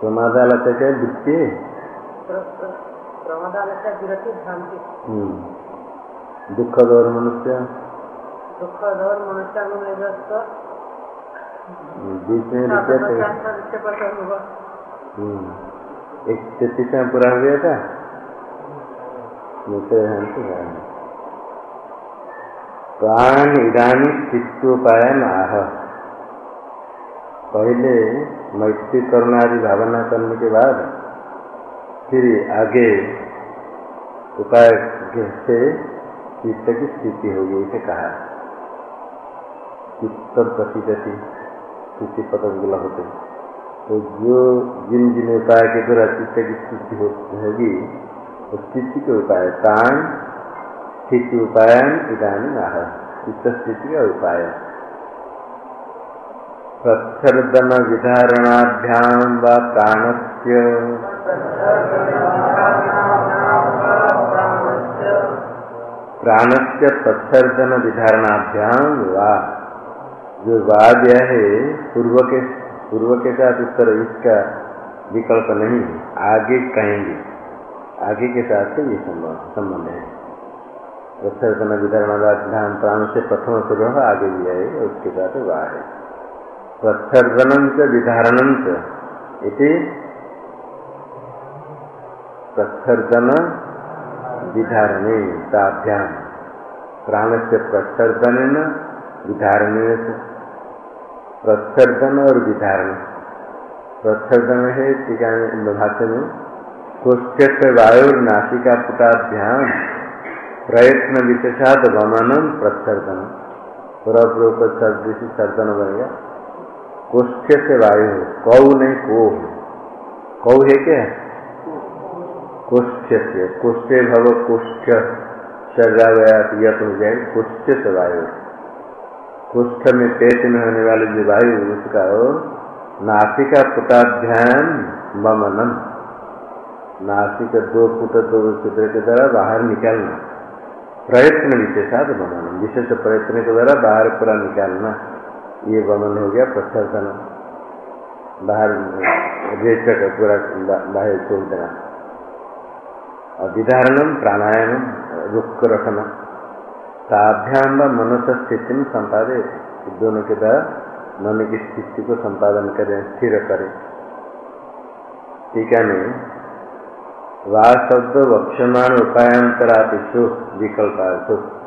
प्रमादालय क्या वृत्ति। दुख दौर मनुष्य दुख दौर मनुष्य बीच में। एक तैतीस में पूरा हो गया था प्राण इधानी चित्तोपायन आह पहले मैत्री करुणा आदि भावना करने के बाद फिर आगे उपाय से चित्त की स्थिति होगी, इसे कहा। चित्त प्रसिद्धति स्थिति पतंगुल होते। तो जो जिन जिन उपाय के द्वारा चित्त की स्थिति होगी, उस स्थिति के उपाय तान, स्थिति उपायन इधानी आह चित्त स्थिति का उपाय। जो वाद है पूर्व के पूर्व के साथ उत्तर इसका विकल्प नहीं है। आगे कहेंगे। आगे के साथ ये संबंध है। प्रच्छर्दन विधारणाभ्याम प्राण से प्रथम पूर्व आगे भी है, उसके साथ वाह है। प्रच्छर्दन च विधारणं च प्रच्छर्दन विधारणे ताभ्याम। प्राण से प्रच्छर्दन विधारणे प्रच्छर्दन और विधारण। प्रच्छर्दन है टीका भाष्य में कोष्ठ से वायु पुटाभ्याम प्रयत्न विशेषाद वमनम प्रच्छर्दन पूरा सर्दन बनेगा कोष्ठ से वायु कौ नहीं, को कौ है क्या? कोष्ठ से। कोष्ठे भव कोष्ठ। शर्रा गया यत हो जाए कोष्ठ से वायु कोष्ठ में पेट में होने वाले जो वायु उसका हो नासिका पुटाध्यान ममनम। नासिक दो पुट दो चित्र के द्वारा बाहर निकालना। प्रयत्न विशेषात ममनम। विशेष प्रयत्न के द्वारा बाहर पूरा निकालना। ये वमन हो गया प्रच्छन बाहर रेचक पूरा बाहर छोड़ देना। और विधारणम प्राणायाम रुक रखना ताभ्याम व मनुष्य स्थिति में संपादे दोनों के द्वारा मन की स्थिति को संपादन करें, स्थिर करें। टीका में वा शब्द वक्षमाण उपायांतरापिशु विकल्प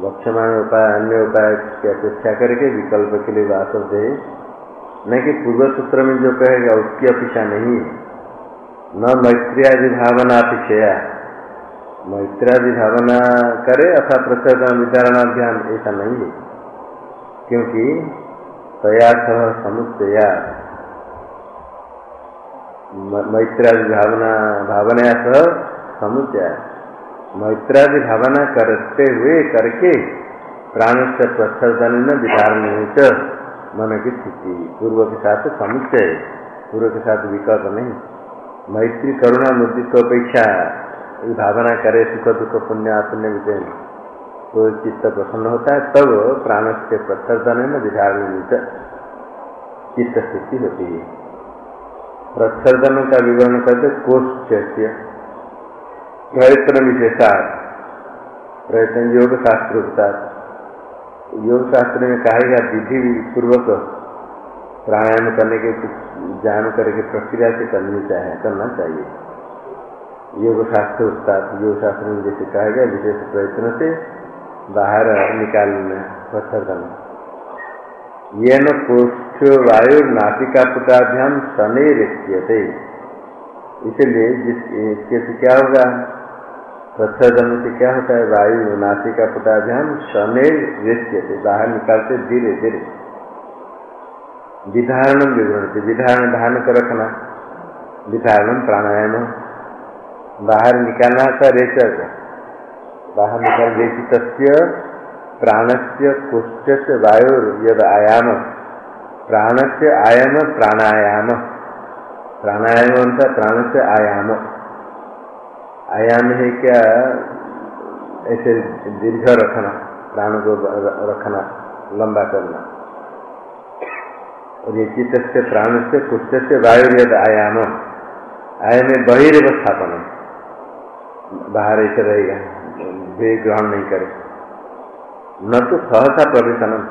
वक्षमाण उपाय अन्य उपाय की अपेक्षा करके विकल्प के लिए शब्द है न कि पूर्व सूत्र में जो कहेगा उसकी अपेक्षा नहीं है। न मैत्रियादि भावना अपेक्षा मैत्रादि भावना करे अथा प्रसन्न विचारणाध्यान ऐसा नहीं है। क्योंकि तया सह समुच्चया। मैत्रादि भावना भावना सह समुच्चय। मैत्रादि भावना करते हुए करके प्राण से प्रसर्जन में विधारण मन की स्थिति पूर्व के साथ समुच्चय। पूर्व के साथ विकल्प नहीं। मैत्री करुणा मुद्रित्व अपेक्षा भावना करे सुख दुख पुण्य पुण्य विषय में तो चित्त प्रसन्न होता है, तब प्राण से प्रसर्जन में विधारण चित्त स्थिति होती है। प्रसर्जन का विवरण करते कोष्ठ प्रयत्न विशेषा प्रयत्न योग शास्त्र होता योग शास्त्र में कहा गया विधि पूर्वक प्राणायाम करने के कुछ जान करके प्रक्रिया से करनी चाहिए, करना चाहिए। योग शास्त्र होता योग शास्त्र में जैसे कहा गया, विशेष प्रयत्न से बाहर निकालना, पत्थर करना। ये न कोष्ठ वायु नासिका पुटाभ्याम शनि रिक्यते इसलिए जिस, इसके से क्या होगा? प्रच्छन से क्या होता है? वायु नासिका पुटाभ्याम शनि रिक्यते बाहर निकालते धीरे धीरे। विधारण विवरण से विधारण धारण कर रखना। विधारण प्राणायाम। बाहर निकालना था रेचक बाहर निकाल रेचित प्राण से कुष्ठ से वायु यद आयाम। प्राण से आयाम, प्राणायाम। प्राणायाम प्राण से आयाम। आयाम है क्या ऐसे दीर्घ रखना, प्राण को रखना, लंबा करना। और ये चित्त से प्राण से कुछ से वायुर्यद आयाम आय में बहिर्व स्थापन बाहर ऐसे रहेगा वे ग्रहण नहीं करे। न तो सहसा प्रवेशनम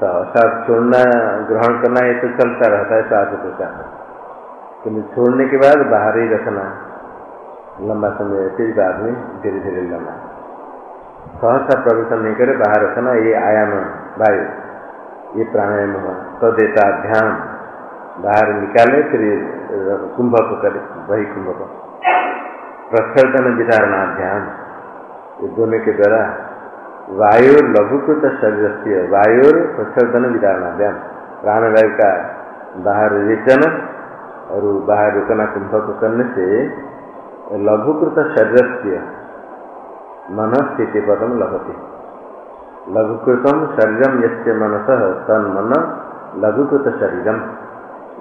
सहसा छोड़ना, ग्रहण करना ये तो चलता रहता है प्रश्वास किन्तु छोड़ने के बाद बाहर ही रखना। लंबा समय फिर बाद में धीरे धीरे लेना सहसा प्रवेशन नहीं करे, बाहर रखना, ये आयाम वायु। ये प्राणायाम हुआ तो देता ध्यान। बाहर निकाले, फिर कुंभक करे, वही कुंभक। प्रसर्दन विधारणा ध्यान। ये दोनों के द्वारा वायु लघुकृत शरीर से वायु प्रसर्दन विधारणाभ्याम प्राणवायु का बाहर रेचन और बाहर रुकना कुंभक करने से लघुकृत शरीर से मन स्थिति पदम लगती लघुकृतम शरीरम यसे मनस तन मन लघुकृत शरीरम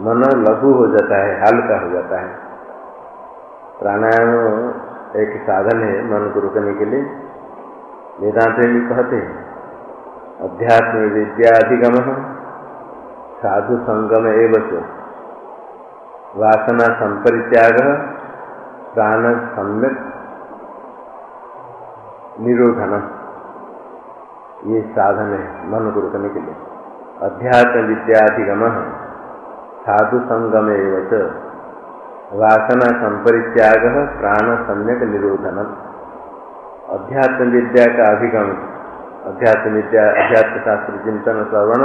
मन लघु हो जाता है, हल्का हो जाता है। प्राणायाम एक साधन है मन को रुकने के लिए। वेदांत भी कहते हैं, अध्यात्म विद्या अधिगम, साधु संगम एवं वासना संपरित्याग प्राण सम्यक निरोधन। ये साधन है मन को रुकने के लिए। अध्यात्म विद्याधिगम साधु संगम वासना संपरित्याग, प्राण सम्यक निरोधन अध्यात्म विद्या का अधिगम। अध्यात्म विद्या अध्यात्म शास्त्र चिंतन श्रवण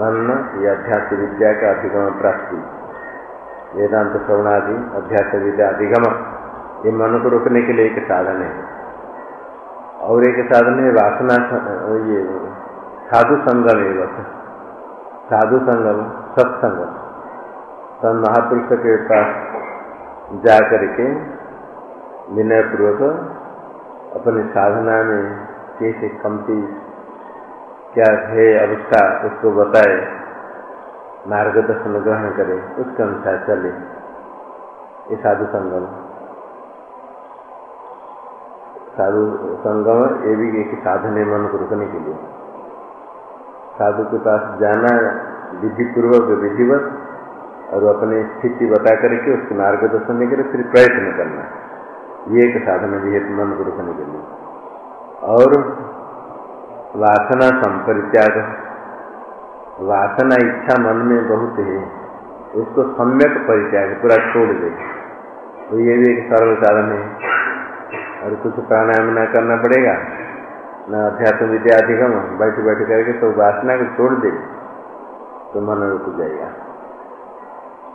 मन ये अध्यात्म विद्या का अधिगम प्राप्ति। वेदांत श्रवणादि अध्यात्म विद्या अधिगम। ये मन को रोकने के लिए एक साधन है। और एक साधन है वासना, ये साधु संगम है बस। साधु संगम सत्संग सन महापुरुष के पास जा करके विनय पूर्वक अपनी साधना में कैसे कमती, क्या है अवस्था उसको बताए, मार्गदर्शन ग्रहण करे, उसके अनुसार चले। ये साधु संगम। साधु संगम ये भी एक साधन है मन को रुकने के लिए। साधु के पास जाना विधि पूर्वक विधिवत, और अपनी स्थिति बता करके उसके मार्गदर्शन नहीं करे फिर प्रयत्न करना। ये एक साधन भी है मन को रुकने के लिए। और वासना संपरित्याग। वासना इच्छा मन में बहुत है, उसको सम्यक परित्याग, पूरा छोड़ दे। तो ये भी एक सरल साधन है। और कुछ प्राणायाम न करना पड़ेगा, न अध्यात्म विद्या अधिगम, बैठ बैठ करके तो वासना को छोड़ दे तो मन रुक जाएगा।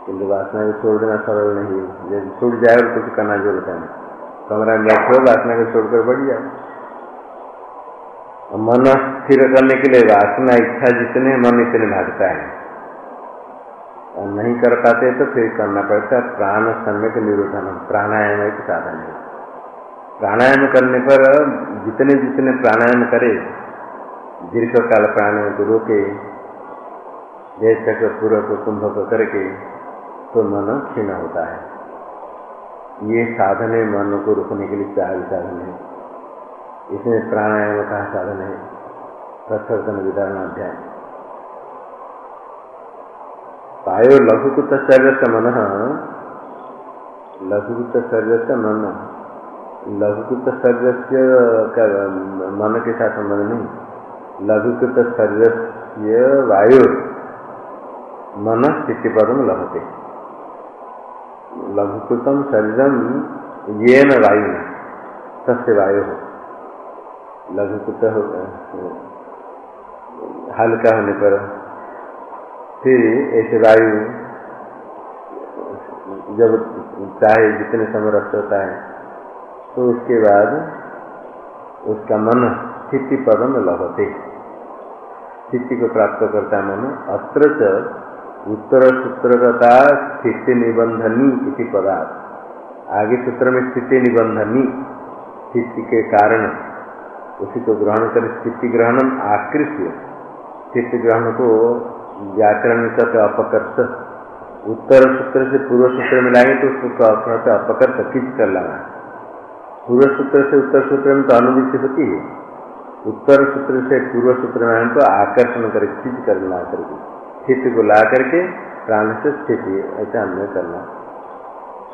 किंतु वासना को छोड़ देना सरल नहीं जब छूट जाए और कुछ करना ज़रूरत है कमरा में बैठो वासना को छोड़कर बढ़ जाओ। मन स्थिर करने के लिए वासना इच्छा जितने मन इतने भागता है। और नहीं कर पाते तो फिर करना पड़ता है। प्राण सम्यक निरोधन, प्राणायाम एक साधन है। प्राणायाम करने पर जितने जितने प्राणायाम करे दीर्घ काल प्राणायाम को रोके देश तक पूर्वक कुंभ करके तो मन क्षीण होता है। ये साधन है मन को रोकने के लिए चार साधन है। इसमें प्राणायाम का साधन है। प्रसर्जन विधारण अध्याय। पायो लघुकृत शरीर मन, लघुकृत शरीर मन। लघुकृत शरीर का मन के साथ संबंध नहीं। लघुकृत शरीर से वायु, मन स्थिति पदम लभते। लघुकृतम शरीरम ये न वायु, तस्य वायु। हो लघुकृत, हल्का होने पर फिर ऐसे वायु, जब चाहे, जितने समय रक्त होता है तो उसके बाद उसका मन स्थिति पदम लभते स्थिति को प्राप्त करता है मन अत्र उत्तर सूत्रगता स्थिति निबंधनी इति पदार्थ। आगे सूत्र में स्थिति निबंधनी, स्थिति के कारण उसी को ग्रहण कर स्थिति ग्रहण आकृष्य स्थिति ग्रहण को व्याकरण कहते अपकर्ष। उत्तर सूत्र से पूर्व सूत्र में मिलाएँगे तो उसको अपकर्ष खींच कर लाना पूर्व सूत्र से उत्तर सूत्र में तो अनुवृत्ति होती है। उत्तर सूत्र से पूर्व सूत्र में तो आकर्षण कर खींच कर ला करके स्थिति को ला करके प्राण से स्थिति ऐसा अन्य करना।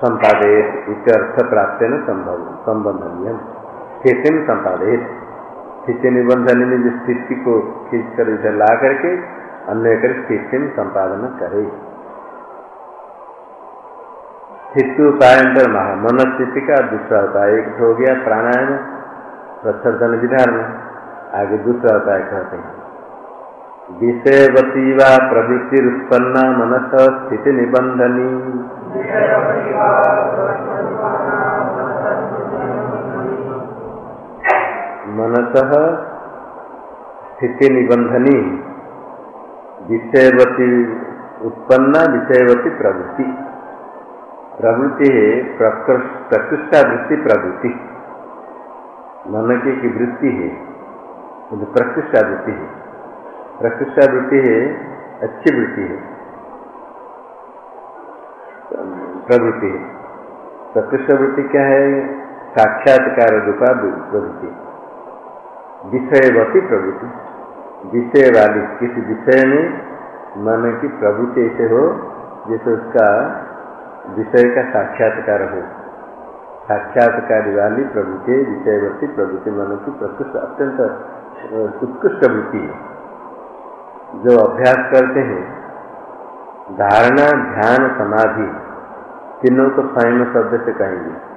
संपादित अर्थ प्राप्त न संभव संबंधनीय स्थिति में संपादित स्थिति निबंधन में जो स्थिति को खींच कर इधर ला करके अन्य कर स्थिति में संपादन करे। स्थिति उपाय अंतर महा। मन स्थिति का दूसरा उपाय। एक हो गया प्राणायाम प्रसर्जन विधान। आगे दूसरा उपाय कहते हैं। विषयवती व प्रवृत्ति उत्पन्ना मनस स्थिति निबंधनी मनस स्थिति निबंधनी विषयवती उत्पन्ना, विषयवती प्रवृत्ति। प्रवृत्ति प्रकृष्टा वृत्ति प्रवृत्ति। मन की वृत्ति है प्रकृष्टा वृत्ति है। प्रकृष्टा वृत्ति है, अच्छी वृत्ति है। प्रवृत्ति है। प्रकृष्ट वृत्ति क्या है? साक्षात्कार रूपा प्रवृत्ति विषयवती प्रवृत्ति। विषय वाली किसी विषय में मन की प्रवृत्ति ऐसे हो, जैसे उसका विषय का साक्षात्कार हो। साक्षात्कार वाली प्रवृत्ति प्रभु प्रवृत्ति मन की प्रकृष्ट अत्यंत उत्कृष्ट वृत्ति है। जो अभ्यास करते हैं, धारणा, ध्यान, समाधि, तीनों को स्वयं शब्द से कहेंगे।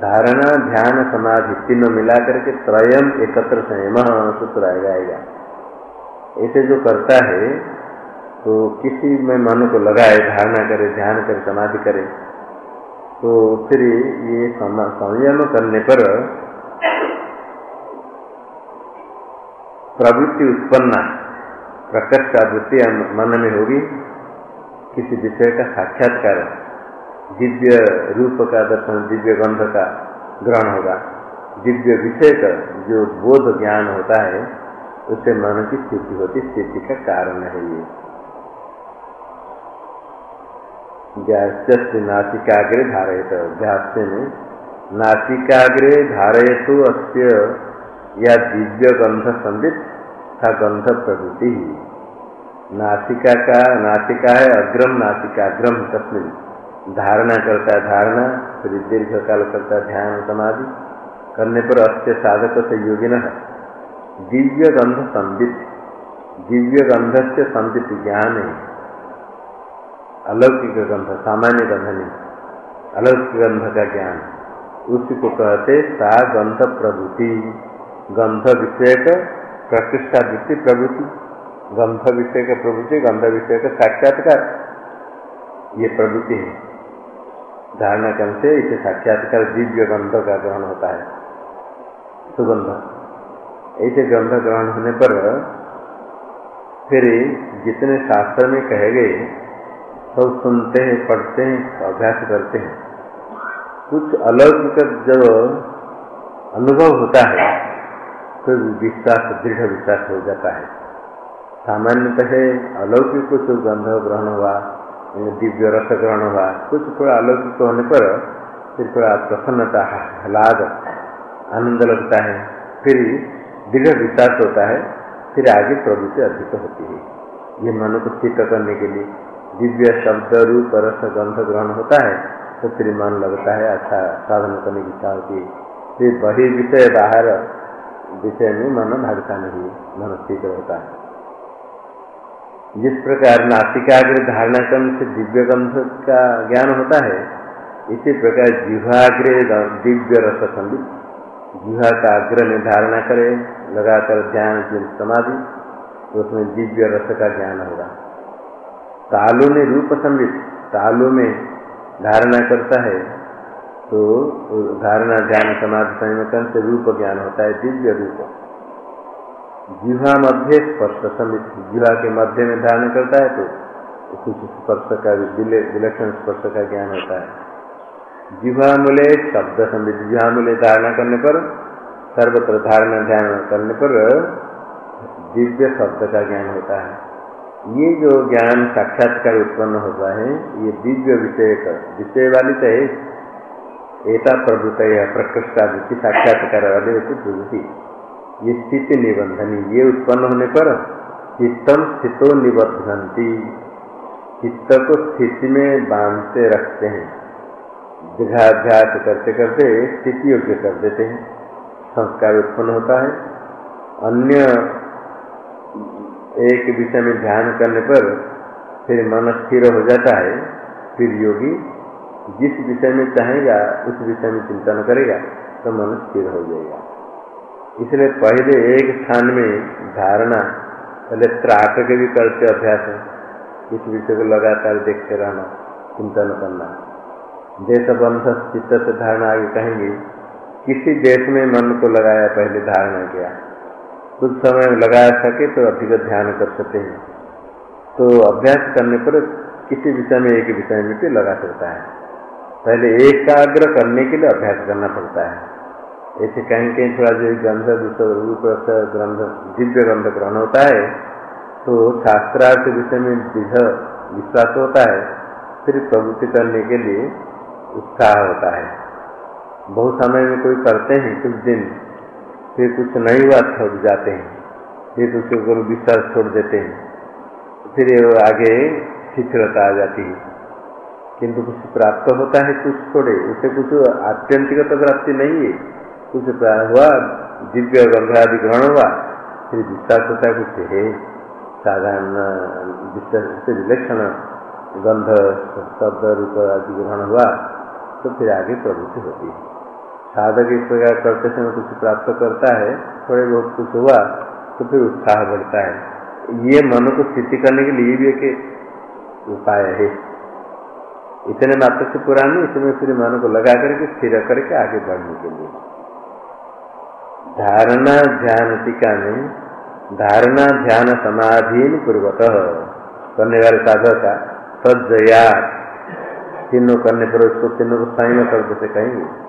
धारणा, ध्यान, समाधि तीनों मिलाकर के त्रयम एकत्र संयम, सूत्र आएगा। ऐसे जो करता है तो किसी में मन को लगाए, धारणा करे, ध्यान करे, समाधि करे तो फिर ये संयम करने पर प्रवृत्ति उत्पन्न, प्रकट का वृत्ति मन में होगी। किसी विषय का साक्षात्कार, दिव्य रूप का दर्शन, दिव्य गंध का ग्रहण होगा। दिव्य विषय का जो बोध ज्ञान होता है, उससे मन की स्थिति होती, स्थिति का कारण है ये। नासिकाग्रे धारयत? व्यास्य में नासिकाग्रे धारयतु अस्य या दिव्य गंध संदित था गंध प्रवृत्ति नासिका का, नासिका है अग्रम नासिका, अग्रम तस्मिन। धारणा करता है धारणा, फिर दीर्घ काल करता है ध्यान समाधि। करने पर अस्य साधक से योगी न दिव्य गंध संदित दिव्य गंध से संदित ज्ञान। है अलौकिक गंध सामान्य गंध नहीं अलौकिक गंध का ज्ञान। उसी को कहते सा गंध प्रभुति। गंध विषय प्रतिष्ठा वृत्ति प्रवृत्ति गंध विषय का प्रवृत्ति गंध विषय का साक्षात्कार। ये प्रवृत्ति है। धारणा क्रम से इसे साक्षात्कार दिव्य गंध का ग्रहण होता है। सुगंध। ऐसे गंध ग्रहण होने पर फिर जितने शास्त्र में कहे गए सब सुनते हैं, पढ़ते हैं, अभ्यास करते हैं। कुछ अलौकिक जब अनुभव होता है तो विश्वास, दृढ़ विश्वास हो जाता है। सामान्यतः अलौकिक कुछ गंध ग्रहण हुआ दिव्य रस ग्रहण हुआ, कुछ थोड़ा अलौकिक होने पर फिर थोड़ा प्रसन्नता लाद आनंद लगता है। फिर दृढ़ विश्वास होता है, फिर आगे प्रवृत्ति अधिक होती है। ये मन को स्थित करने के लिए दिव्य शब्द रूप रस गंध ग्रहण होता है तो फिर मन लगता है अच्छा साधन करने की इच्छा होती है। फिर वही विषय बाहर विषय में मन भागता नहीं, मन स्थित होता है। जिस प्रकार नासिकाग्र धारणा क्रम से दिव्य गंध का ज्ञान होता है, इसी प्रकार जिहाग्रे दिव्य रस संबित जिहा का अग्र में धारणा करे लगाकर ध्यान, समाधि तो उसमें दिव्य रस का ज्ञान होगा। तालु में रूप संबित तालु में धारणा करता है तो धारणा ध्यान समाधि संयम से रूप ज्ञान होता है, दिव्य रूप। जिहा मध्य स्पर्श समित जीवा के मध्य में धारण करता है तो कुछ स्पर्श का विलक्षण स्पर्श का ज्ञान होता है। जिहा मूल्य शब्द समित जिहा मूल्य धारणा करने पर, सर्वत्र धारणा, ध्यान करने पर, दिव्य शब्द का ज्ञान होता है। ये जो ज्ञान साक्षात्कार उत्पन्न होता है, ये दिव्य विषय का, विषय वाली तो है। एता प्रभुत प्रकृष्टादिति साक्षात्कार वाले प्रवृत्ति। ये स्थिति निबंधनी, ये उत्पन्न होने पर चित्तम स्थितो निबंधनती। चित्त को स्थिति में बांधते रखते हैं। दीर्घाध्यास करते करते स्थिति योग्य कर देते हैं। संस्कार उत्पन्न होता है। अन्य एक विषय में ध्यान करने पर फिर मन स्थिर हो जाता है। फिर योगी जिस विषय में चाहेगा, उस विषय में चिंतन करेगा तो मन स्थिर हो जाएगा। इसलिए पहले एक स्थान में धारणा, पहले त्राट के भी करते अभ्यास, इस विषय को लगातार देखते रहना, चिंतन करना। देश बंध चित्त से धारणा आगे कहेंगे, किसी देश में मन को लगाया, पहले धारणा किया। कुछ समय लगा सके तो अधिक ध्यान कर सकते हैं। तो अभ्यास करने पर किसी विषय में एक विषय में भी लगा सकता है। पहले एकाग्र करने के लिए अभ्यास करना पड़ता है। ऐसे कहीं कहीं थोड़ा जो गंध रूप ग्रंथ दिव्य ग्रंथ ग्रहण होता है तो शास्त्रार्थ विषय में दृढ़ विश्वास होता है, फिर प्रवृत्ति करने के लिए उत्साह होता है। बहुत समय में कोई करते हैं, कुछ दिन फिर कुछ नहीं हुआ छोड़ जाते हैं। फिर उसके ऊपर विश्वास छोड़ देते हैं। फिर आगे शिथिलता आ जाती है। किंतु कुछ प्राप्त होता है, कुछ छोड़े। उसे कुछ आत्यंतिक तो प्राप्ति नहीं है। कुछ हुआ, दिव्य गंगादि ग्रहण हुआ, फिर विश्वास होता कुछ है। साधारण विश्वास विलक्षण गंध, शब्द, रूप आदि ग्रहण हुआ तो फिर आगे प्रवृत्ति होती है। साधक इस प्रकार करते समय कुछ प्राप्त करता है, थोड़े बहुत कुछ हुआ तो फिर उत्साह बढ़ता है। ये मन को स्थिति करने के लिए भी एक उपाय है। इतने मात्र से पुरानी, इसमें फिर मन को लगा करके, स्थिर करके आगे बढ़ने के लिए। धारणा ध्यान टीका में धारणा ध्यान समाधीन पूर्वत, करने वाले साधक का, सज्जया। तीनों करने पर उसको, तीनों को संयम कर से कहेंगे।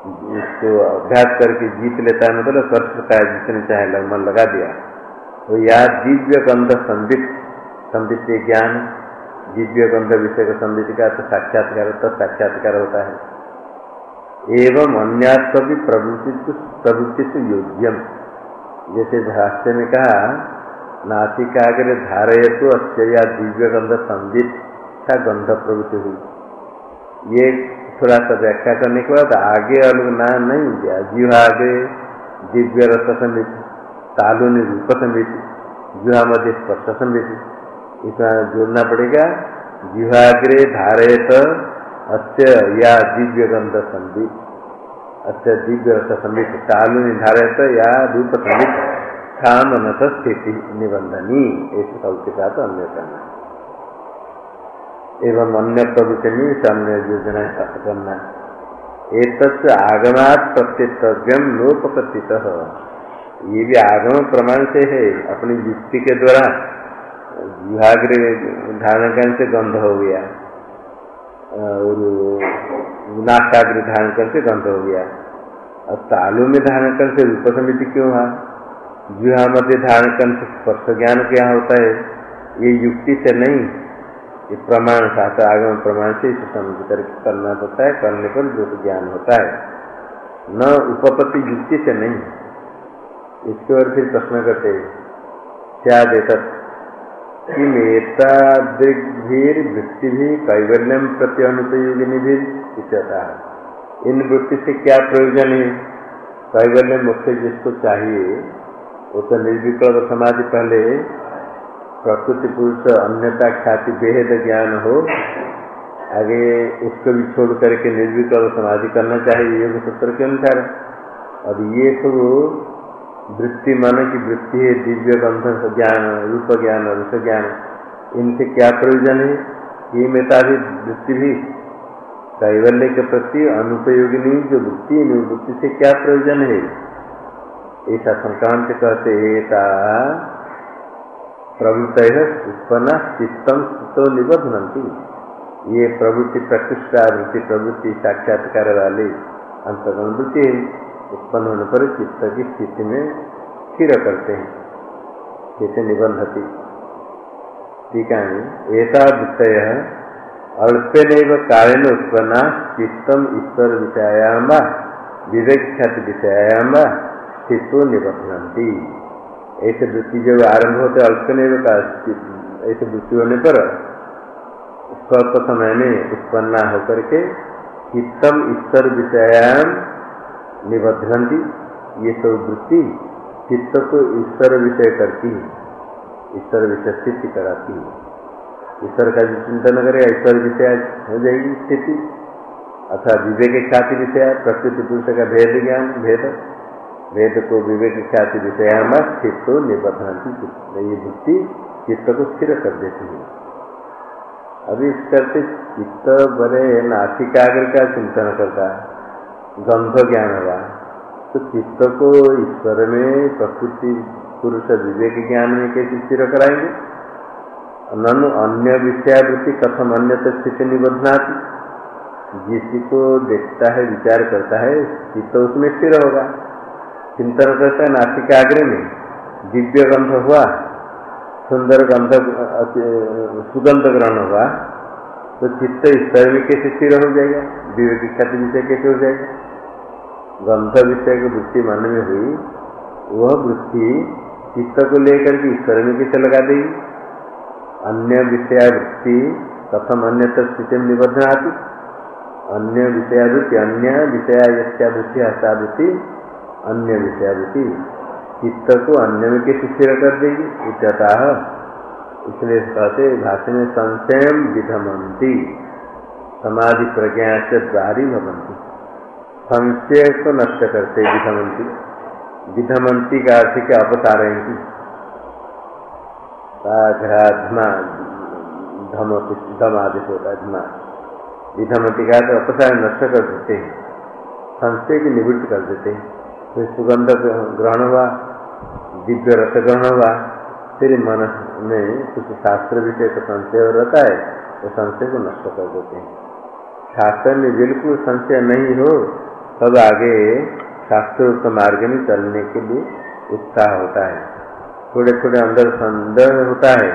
इसको अभ्यास करके जीत लेता है मतलब सकता है जितने चाहे मन लगा दिया। तो या दिव्य गंध संदित संदित ज्ञान दिव्य गंध विषय का संदित का तो साक्षात्कार तो साक्षात्कार होता है। एवं अन्यात्व भी प्रवृत्ति प्रवृत्ति से योग्यम। जैसे भाष्य में कहा नासिकाग्र धारय तो अच्छया दिव्य गंध संदित का गंध प्रवृत्ति हुई। ये थोड़ा सा व्याख्या करने के बाद आगे अलग नाम नहीं दिया जीवा आगे दिव्य रस समिति तालुनी रूप समिति जीवा मध्य स्पर्श समिति इसमें जोड़ना पड़ेगा जीवाग्रे धारित अस्य या दिव्य गंध संबित अस्य दिव्य रस संबित तालुनी धारित या रूप संबित नथ स्थिति निबंधनी, ऐसे सब के साथ अन्य करना एवं अन्य प्रवृत्ति में अन्य योजना करना एक आगमात प्रत्येतव्यम लोपकथित ये भी आगम प्रमाण से है, अपनी युक्ति के द्वारा विभाग्र धारण करने से गंध हो गया। और नाशाग्र धारण करके गंध हो गया। और तालु में धारण करने से रूप समिति क्यों हुआ जुहा मध्य धारण करने से स्पर्श ज्ञान क्या होता है? ये युक्ति से नहीं। ये प्रमाण शास्त्र आगम प्रमाण से इसे समझ करना पड़ता है, करने पर जो ज्ञान होता है। न उपपत्ति युक्ति से नहीं। इसके और फिर प्रश्न करते क्या देता? कि नेतादृग्भीर वृत्ति भी कैवल्यम प्रति अनुपयोगिनी भी है इन वृत्ति से क्या प्रयोजन है? कैवल्य मुख्य जिसको चाहिए, वो तो निर्विकल्प समाधि पहले प्रकृति पुरुष अन्यता ख्याति, बेहद ज्ञान हो। आगे उसको भी छोड़ करके निर्विकल्प समाधि करना चाहिए योग सूत्र के अनुसार। और ये सब वृत्ति, मन की वृत्ति है, दिव्य गंध ज्ञान, रूप ज्ञान रस ज्ञान इनसे क्या प्रयोजन है? ये मेता भी वृत्ति भी, कैवल्य के प्रति अनुपयोगिनी जो वृत्ति है, वृत्ति से क्या प्रयोजन है? ऐसा संक्रांत कहते हैं प्रवृत्त उत्पन्न चित्तम चित्तो निबधनती ये प्रवृत्ति प्रतिष्ठा वृत्ति प्रवृत्ति साक्षात्कार वाले अंतगण वृत्ति उत्पन्न होने पर चित्त की स्थिति में स्थिर करते हैं। जैसे निबंधती। टीका है ऐसा वृत्तय अल्पेन कालेन उत्पन्ना चित्तम ईश्वर विषयाम विवेक ख्याति विषयाम स्थित निबधनती ऐसे वृत्ति जब आरंभ होते अल्पनेव का ऐसे वृत्ति होने पर स्वल्प समय में उत्पन्न होकर के चित्तम ईश्वर विषयान निबद्धंती ये सब वृत्ति चित्त को ईश्वर विषय करती है, ईश्वर विषय स्थिति कराती है। ईश्वर का जो चिंतन करेगा, ईश्वर विषय हो जाएगी स्थिति। अथवा विवेक ख्याति विषय, प्रकृति पुरुष का भेद ज्ञान, भेद। वेद को विवेक ख्याति विषय चित्त। निबद्धि ये वृत्ति चित्त को स्थिर कर देती है। अभी इस करते चित्त बड़े नासिकाग्र का चिंतन करता है गंध ज्ञान हुआ तो चित्त को ईश्वर में प्रकृति, पुरुष विवेक ज्ञान में कैसे स्थिर कराएँगे? ननु अन्य विषयावृत्ति कथम अन्य स्थिति निबद्धनाती जिसको देखता है, विचार करता है, चित्त उसमें स्थिर होगा। चिंतन करता है नासिक आग्रह में दिव्य गंध हुआ सुंदर गंध सुगंध ग्रहण हुआ तो चित्त स्तर में कैसे स्थिर हो जाएगा विवेक ख्याति विषय कैसे हो जाएगा? गंध विषय की वृत्ति मन में हुई, वह वृत्ति चित्त को लेकर के ईश्वर में कैसे लगा देगी अन्य विषया वृत्ति कथम अन्य स्थिति में निबद्धन आती अन्य विषयावृत्ति, अन्य विषया वृत्ति हस्तावृत्ति अन्य विषयावृत्ति चित्त को अन्य में कैसे स्थिर कर देगी? इत्यतः, इसलिए कहते भाष्य में संशय विधमंती समाधि प्रज्ञा से द्वारी भवंती संशय को नष्ट करते विधमंती विधमंती का अर्थ क्या अपसारयती धमा धम होता धमा। विधमंती का अर्थ अपसार नष्ट कर देते हैं। संशय की निवृत्त कर देते हैं। फिर सुगंध ग्रहण हुआ दिव्य रस ग्रहण हुआ फिर मन में कुछ शास्त्र विषय का संशय रहता है तो संशय को नष्ट कर देते हैं शास्त्र में बिल्कुल संशय नहीं हो तब आगे शास्त्रोक्त मार्ग में चलने के लिए उत्साह होता है थोड़े थोड़े अंदर संदेह होता है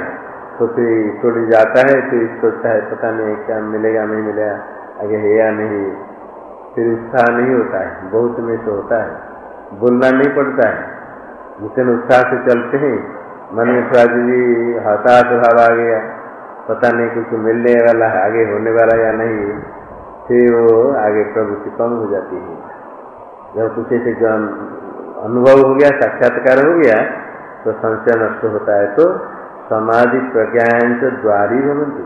तो फिर थोड़ी जाता है फिर सोचता है पता नहीं क्या मिलेगा नहीं मिलेगा आगे है या नहीं फिर उत्साह नहीं होता है बहुत में तो होता है बोलना नहीं पड़ता है। जितने उत्साह से चलते हैं मन में थोड़ा जी हताश भाव आ गया। पता नहीं कुछ मिलने वाला है, आगे होने वाला या नहीं। फिर वो आगे प्रवृत्ति कम हो जाती है। जब कुछ ऐसे अनुभव हो गया, साक्षात्कार हो गया तो संशय नष्ट होता है। तो समाधि प्रज्ञान से द्वारी बनती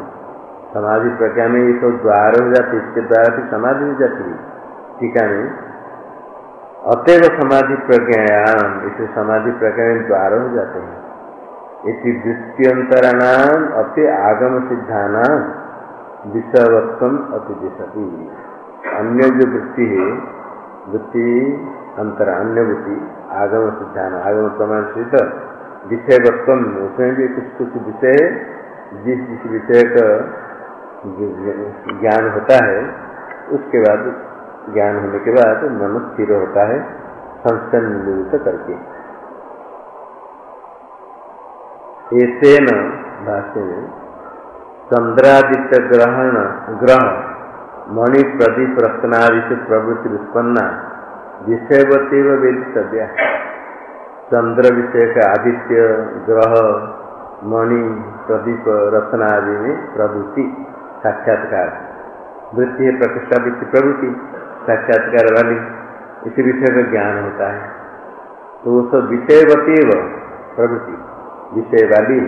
समाधि प्रज्ञा में ये तो द्वार हो जाती इसके द्वारा फिर समाधि हो जाती है। टीका में अतएव समाधि प्रज्ञायाम, इसे समाधि प्रज्ञा में द्वार हो जाते हैं। इसी दृष्टियंतराणाम अति आगम सिद्धान विषयवत्व अति दिशती अन्य जो वृत्ति है, वृत्ति अंतर, अन्य वृत्ति आगम सिद्धान, आगम प्रमाण सिद्ध विषयवत्व उसमें भी कुछ कुछ विषय जिस जिस विषय का ज्ञान होता है, उसके बाद ज्ञान होने के बाद मन स्थिर होता है संस्करण निवृत्त करके। ऐसे न भाष्य में, चंद्रादित्य ग्रहण, ग्रह, मणि प्रदीप रत्नादि से प्रवृत्ति उत्पन्ना विषयवती वेदितव्या। चंद्र विषय का आदित्य, ग्रह, मणि प्रदीप रत्नादि में प्रवृत्ति साक्षात्कार। वृत्ति है प्रतिष्ठा वृत्ति प्रवृत्ति। साक्षात्कार वाली इसी विषय का ज्ञान होता है। तो वो सब विषयवती प्रवृत्ति। विषय वाली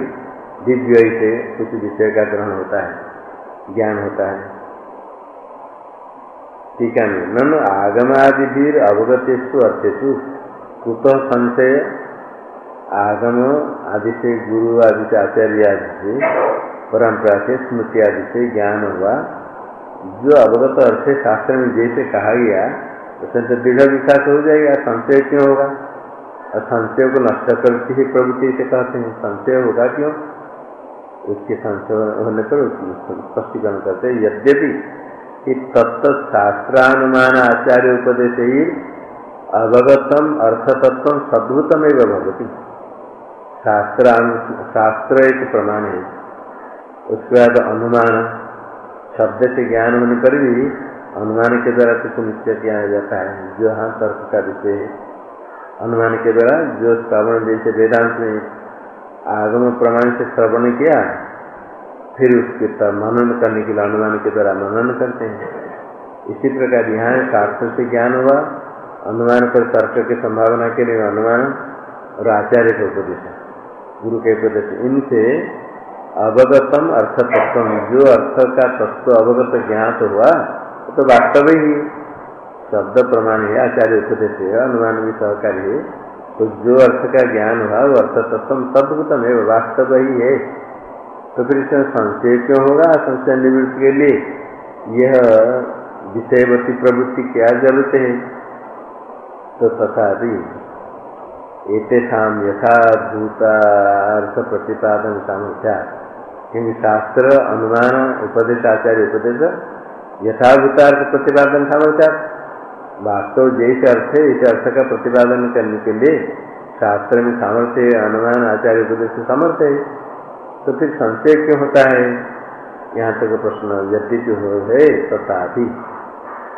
दिव्य से कुछ विषय का ग्रहण होता है। ज्ञान होता है। ठीक है नन आगमादि अवगतेषु अर्थेषु कुत संशय, आगम आदि से गुरु आदि से आचार्य आदि से परंपरा से स्मृति आदि से ज्ञान हुआ। जो अवगत अर्थ शास्त्र में जैसे कहा गया उसमें तो दृढ़ विकास हो जाएगा, संशय क्यों होगा? और संशय को नष्ट करती ही प्रवृत्ति से कहते हैं। संशय होगा क्यों? उसके संशय होने पर स्पष्टीकरण करते हैं। यद्यपि कि तत्व शास्त्रानुमान आचार्य उपदेश ही अवगतम अर्थतत्व सद्भुतम एवं भगवती शास्त्र शास्त्र एक प्रमाण है। उसके बाद अनुमान। शब्द से ज्ञान होने पर भी अनुमान के द्वारा तो सुनिश्चय किया जाता है। जो हाँ तर्क का विषय है। अनुमान के द्वारा जो श्रवण जैसे वेदांत में आगम प्रमाण से श्रवण किया, फिर उसके मनन करने के लिए अनुमान के द्वारा मनन करते हैं। इसी प्रकार यहाँ शास्त्र से ज्ञान हुआ, अनुमान पर तर्क की संभावना के लिए अनुमान और आचार्य के उपदेश गुरु के उपदेश इनसे अवगतम अर्थ तत्व जो अर्थ का तत्व अवगत ज्ञात हुआ, वो तो वास्तव ही शब्द प्रमाण है, आचार्य उपदेश है, अनुमान भी सहकारी है। तो जो अर्थ का ज्ञान हुआ, वो अर्थ तत्व तद्भुतम है वास्तव ही है। तो फिर इसमें संशय क्यों होगा? संशय निवृत्ति के लिए यह विषयवती प्रवृत्ति क्या ज़रूरत है? तो तथा एक एतेषाम यथाभूतार्थ प्रतिपादन सामर्थ्या क्योंकि शास्त्र, अनुमान, उपदेश, आचार्य उपदेश यथाभूतार्थ प्रतिपादन सामर्थ्या वास्तव जैसे अर्थ है, इस अर्थ का प्रतिपादन करने के लिए शास्त्र में सामर्थ्य, अनुमान, आचार्य उपदेश सामर्थ्य है। तो फिर संशय क्यों होता है? यहाँ तक प्रश्न, यदि हो है तथा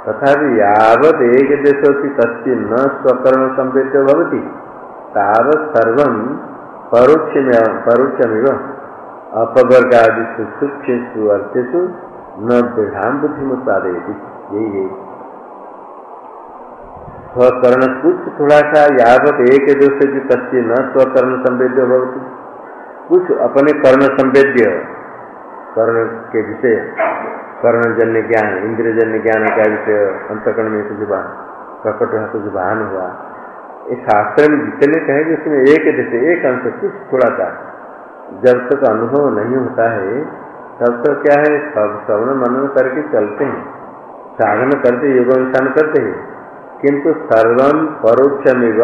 तथा यावत एक देश तस्य न स्वकर्ण संवेद्य भवती। तावत सर्व परोक्ष परोक्षमिव। अपवर्गादि सूक्ष्म अर्थेषु न दृढ़ बुद्धि उत्पादयती यही है स्वकर्ण कुछ थोड़ा सा यावत एक दोष की तथ्य न स्वकर्ण संवेद्य भवती। कुछ अपने कर्ण संवेद्य कर्ण के विषय, कर्णजन्य ज्ञान इंद्रियजन्य ज्ञान का विषय अंतकर्ण में कुछ प्रकट हुआ कुछ वाहन हुआ। इस शास्त्र में जितने कहेंगे उसमें एक जैसे एक अंश कुछ थोड़ा सा जब तक अनुभव नहीं होता है, तब तक क्या है, सब श्रवण मनन करके चलते हैं। साधन करते योग अनुष्ठान करते हैं। किंतु सर्वम परोक्ष में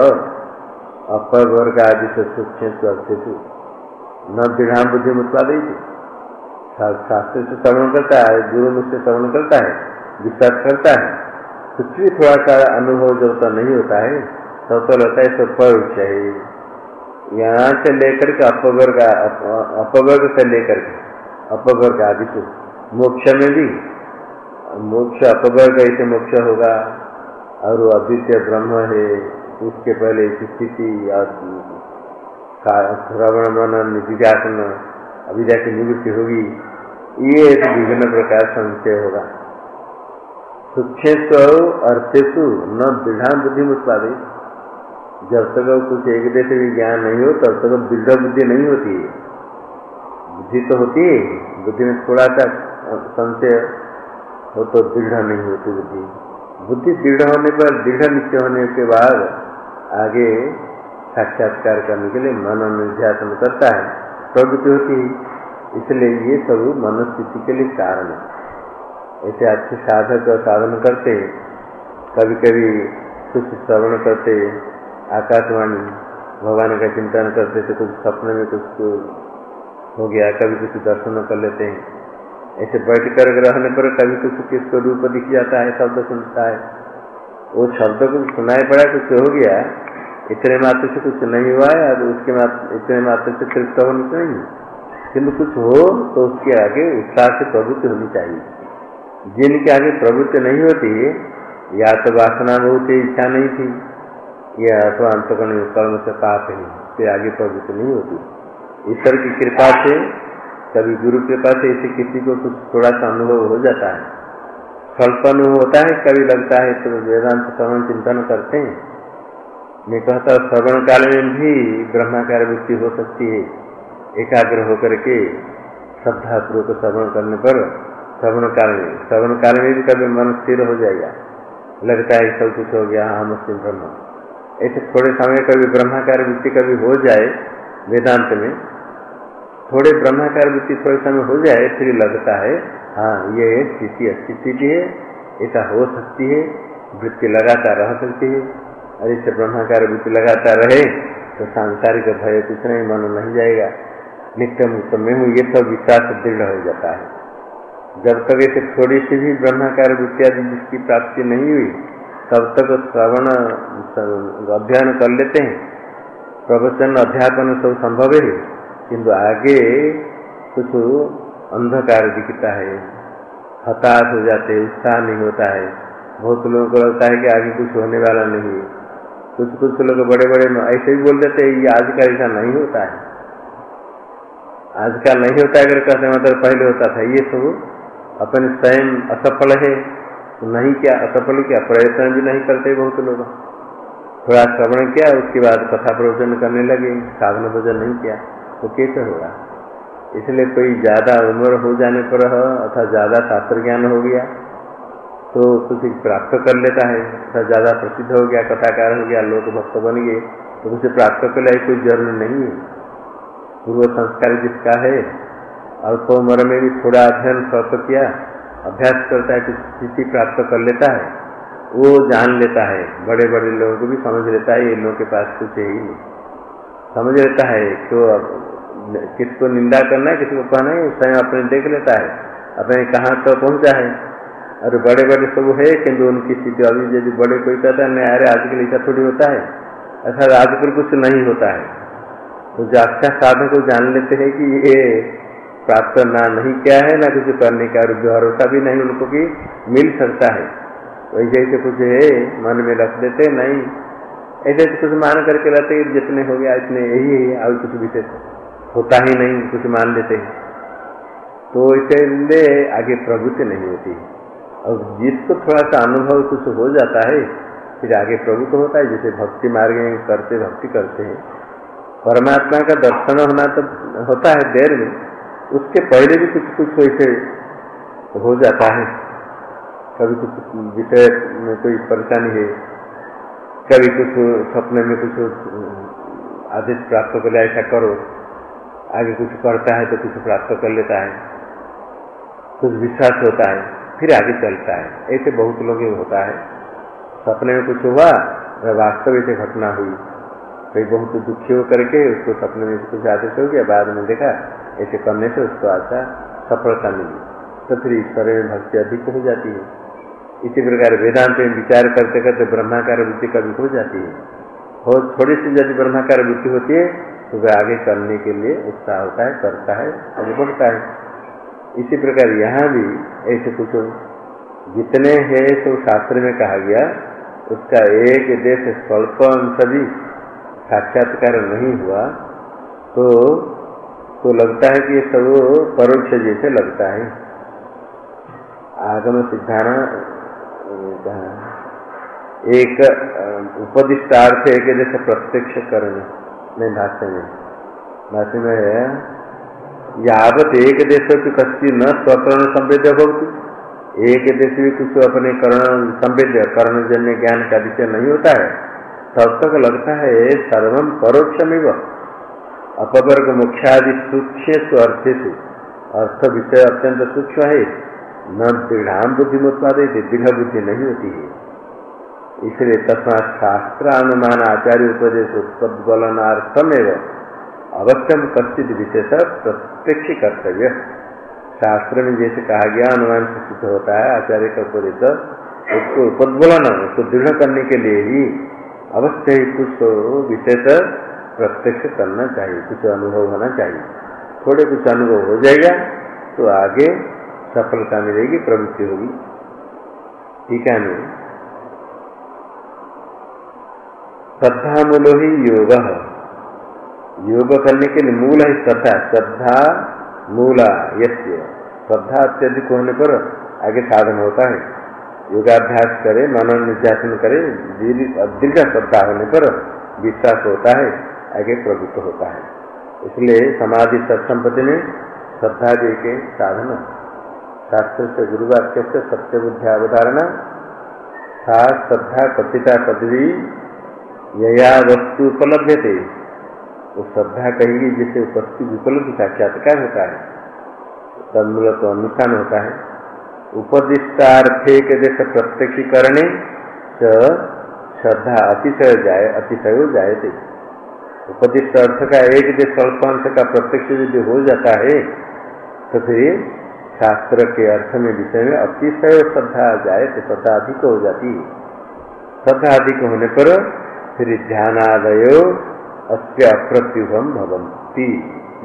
अपर वर्ग आदि से सूक्ष्म न दृढ़ बुद्धि उत्पादी शास्त्र से श्रवण करता है, गुरु मुझसे श्रवण करता है, विश्वास करता है। कुछ भी थोड़ा सा अनुभव जब तक नहीं होता है, तब तो लगता है सब परोक्ष है। यहाँ से लेकर के अपवर्ग अपवर्ग से लेकर के, अपवर्ग आदि को। मोक्ष में भी, मोक्ष अपवर्ग ऐसे मोक्ष होगा। और अद्वितीय ब्रह्म है, उसके पहले स्थिति श्रवण, मनन निधिध्यासन अविद्या की निवृत्ति होगी। ये विभिन्न प्रकार संशय होगा। सुक्षेश अर्थेशु न दृढ़ बुद्धि उत्पादित जब तक कुछ एक देश भी ज्ञान नहीं हो, तब तक दृढ़ बुद्धि नहीं होती। है बुद्धि तो होती है बुद्धि में थोड़ा सा संशय हो तो दृढ़ नहीं होती बुद्धि। बुद्धि दृढ़ होने पर, दृढ़ निश्चय होने के बाद आगे साक्षात्कार करने के लिए मन निर्ध्यासन करता है। प्रवृत्ति होती है। इसलिए ये सब मनस्थिति के लिए कारण है। ऐसे अच्छे साधक साधन करते कभी कभी कुछ श्रवण करते आकाशवाणी, भगवान का चिंतन करते थे, कुछ सपने में कुछ हो गया, कभी कुछ दर्शन कर लेते हैं। ऐसे बैठ कर रहने पर कभी कुछ किसको रूप दिख जाता है, शब्द सुनता है। वो शब्द को सुनाई पड़ा, कुछ हो गया, इतने मात्र से कुछ नहीं हुआ है, और उसके मात्र इतने मात्र से तृप्त होनी चाहिए। किंतु कुछ हो तो उसके आगे उत्साह से प्रवृत्ति होनी चाहिए। जिनके आगे प्रवृत्ति नहीं होती, या तो वासना बहुत इच्छा नहीं थी या तो अंतकरण कर्म से पाप है उसके आगे प्रवृत्ति नहीं होती। ईश्वर की कृपा से, कभी गुरु कृपा से इसे किसी को कुछ थोड़ा सा अनुभव हो जाता है। स्वल्प होता है, कभी लगता है तो वेदांत श्रवण चिंतन करते हैं। मैं कहता हूँ, श्रवण काल में भी ब्रह्माकार वृत्ति हो सकती है। एकाग्र होकर के श्रद्धा पूर्वक श्रवण करने पर श्रवण काल में, श्रवण काल में भी कभी मन स्थिर हो जाएगा। लगता है सब कुछ हो गया, हम उसके ब्रह्म। ऐसे थोड़े समय कभी ब्रह्माकार वृत्ति कभी हो जाए वेदांत में, थोड़े ब्रह्माकार वृत्ति थोड़े समय हो जाए, फिर लगता है हाँ ये स्थिति अच्छी स्थिति है, ऐसा हो सकती है, वृत्ति लगातार रह सकती है। और इसे ब्रह्माकार वृत्ति लगातार रहे तो सांसारिक भय कुछ नहीं, मन नहीं जाएगा। नित्य मुक्त में हूँ ये सब विश्वास दृढ़ हो जाता है। जब तक ऐसे थोड़ी सी भी ब्रह्माकार वृत्ति आदि जिसकी प्राप्ति नहीं हुई तब तक श्रवण अध्ययन कर लेते हैं। प्रवचन, अध्यापन सब संभव है। किंतु आगे कुछ अंधकार दिखता है। हताश हो जाते हैं, उत्साह नहीं होता है। बहुत लोगों को लगता है कि आगे कुछ होने वाला नहीं है। कुछ कुछ लोग बड़े बड़े ऐसे भी बोल देते हैं, ये आजकल ऐसा नहीं होता है। आजकल नहीं होता है, अगर कहते मतलब पहले होता था। ये सब अपने स्वयं असफल है। नहीं क्या, असफल क्या? प्रयत्न भी नहीं करते बहुत लोग। थोड़ा श्रवण किया, उसके बाद कथा प्रवचन करने लगे, साधन भोजन नहीं किया तो कैसे होगा? इसलिए कोई ज़्यादा उम्र हो जाने पर अथवा ज़्यादा शास्त्र ज्ञान हो गया तो कुछ प्राप्त कर लेता है। अथवा ज़्यादा प्रसिद्ध हो गया, कथाकार हो गया लोक भक्त बन गए तो उसे प्राप्त कर लिया कोई ज़रूरी नहीं है। पूर्व संस्कार जिसका है, अल्प उम्र में भी थोड़ा अध्ययन स्वप्त किया अभ्यास करता है, कुछ स्थिति प्राप्त कर लेता है, वो जान लेता है। बड़े बड़े लोगों को भी समझ लेता है, ये लोगों के पास कुछ है ही नहीं। समझ लेता है क्यों किसको निंदा करना है किसको कहना है, स्वयं अपने देख लेता है, अपने कहाँ तक तो पहुँचा है। और बड़े बड़े सब है, किंतु उनकी स्थिति अभी यदि बड़े कोई कहता है, नहीं, अरे आजकल ऐसा थोड़ी होता है। ऐसा आजकल कुछ नहीं होता है। तो जो अच्छा साधन को जान लेते हैं कि ये प्राप्त ना नहीं क्या है, ना कुछ करने का भरोसा भी नहीं, उनको कि मिल सकता है। वैसे ऐसे कुछ है, मन में रख देते, नहीं। ऐसे कुछ मान करके रहते जितने हो गया, इतने यही है, और कुछ विशेष होता ही नहीं, कुछ मान लेते हैं। तो इसलिए आगे प्रवृत्ति नहीं होती। और जिसको थोड़ा सा अनुभव कुछ हो जाता है, फिर आगे प्रभुत्व होता है, जैसे भक्ति मार्ग करते, भक्ति करते हैं। परमात्मा का दर्शन होना तो होता है देर में उसके पहले भी कुछ कुछ ऐसे हो जाता है। कभी कुछ विषय में कोई परेशानी है, कभी कुछ सपने में कुछ आदेश प्राप्त कर लिया ऐसा करो। आगे कुछ करता है तो कुछ प्राप्त कर लेता है। कुछ विश्वास होता है, फिर आगे चलता है। ऐसे बहुत लोग होता है। सपने में कुछ हुआ वास्तव ऐसे घटना हुई। कोई बहुत दुखी होकर के उसको सपने में कुछ आदेश हो गया, बाद में देखा ऐसे करने से उसको आशा सफलता मिली। तो फिर ईश्वर में भक्ति अधिक हो जाती है। इसी प्रकार वेदांत में विचार करते करते ब्रह्माकार वृत्ति कभी हो जाती है। हो, थोड़ी सी यदि ब्रह्माकार वृत्ति होती है तो वह आगे करने के लिए उत्साह होता है, करता है, आगे बढ़ता है। इसी प्रकार यहाँ भी ऐसे कुछ जितने हैं तो शास्त्र में कहा गया, उसका एक देश स्वल्प अंश भी साक्षात्कार नहीं हुआ तो तो लगता है कि ये सब परोक्ष जैसे लगता है। आगम सिद्धांत, एक, उपदिष्टार्थ एक जैसे प्रत्यक्ष करने नहीं, भाष्य में। भाष्य में यावत एक देश की कस्ती न स्वकरण संवेद्य भवती। एक देश भी कुछ अपने कर्ण, संवेद्य, कर्णजन्य ज्ञान का विषय नहीं होता है। तब तक लगता है सर्वम परोक्षमिव। अपवर्ग मुख्यादि सूक्ष्म अर्थेश अर्थ विषय अत्यंत सूक्ष्म है। न दृढ़ बुद्धिमुत्पाद दृढ़ बुद्धि नहीं होती है। इसलिए तस्मा शास्त्र अनुमान आचार्य उपदेश उत्पदनार्थम एवं अवश्यम कश्चित विशेष प्रत्यक्ष कर्तव्य। शास्त्र में जैसे कहा गया, अनुमान से सिद्ध होता है, आचार्य का उपदेश, उसको उपद्बलन उसको दृढ़ करने के लिए ही अवश्य ही कुछ विशेष प्रत्यक्ष करना चाहिए, कुछ अनुभव होना चाहिए। थोड़े कुछ अनुभव हो जाएगा तो आगे सफलता मिलेगी, प्रवृत्ति होगी। ठीक है नहीं श्रद्धा मूलो ही योग। योग करने के लिए मूल है श्रद्धा। श्रद्धा मूला यश्य श्रद्धा अत्यधिक होने पर आगे साधन होता है। योगाभ्यास करे मनन निध्यासन करे दीर्घ श्रद्धा होने पर विश्वास होता है। आगे प्रभुत्व होता है। इसलिए समाधि सत्संपत्ति में श्रद्धा जी के साधन। शास्त्र से, गुरुवाक्य से सत्य बुद्धि अवधारणा सा श्रद्धा कथिता पदवी, यया वस्तु उपलब्ध थे वो श्रद्धा कहेगी जिससे वस्तु उपलब्ध साक्षात्कार होता है। तदमूल तो अनुष्ठान होता है। उपदिष्टार्थे के जैसे प्रत्यक्षीकरण श्रद्धा अतिशय जाए अतिशय जाए थे उपदिष्ट अर्थ का एक जो स्वल्प अंश का प्रत्यक्ष यदि हो जाता है तो फिर शास्त्र के अर्थ में विषय में अतिशय श्रद्धा आ जाए तो श्रद्धा अधिक हो जाती है। श्रद्धा अधिक होने पर फिर ध्यानादय अस्य अप्रत्युभम भवंती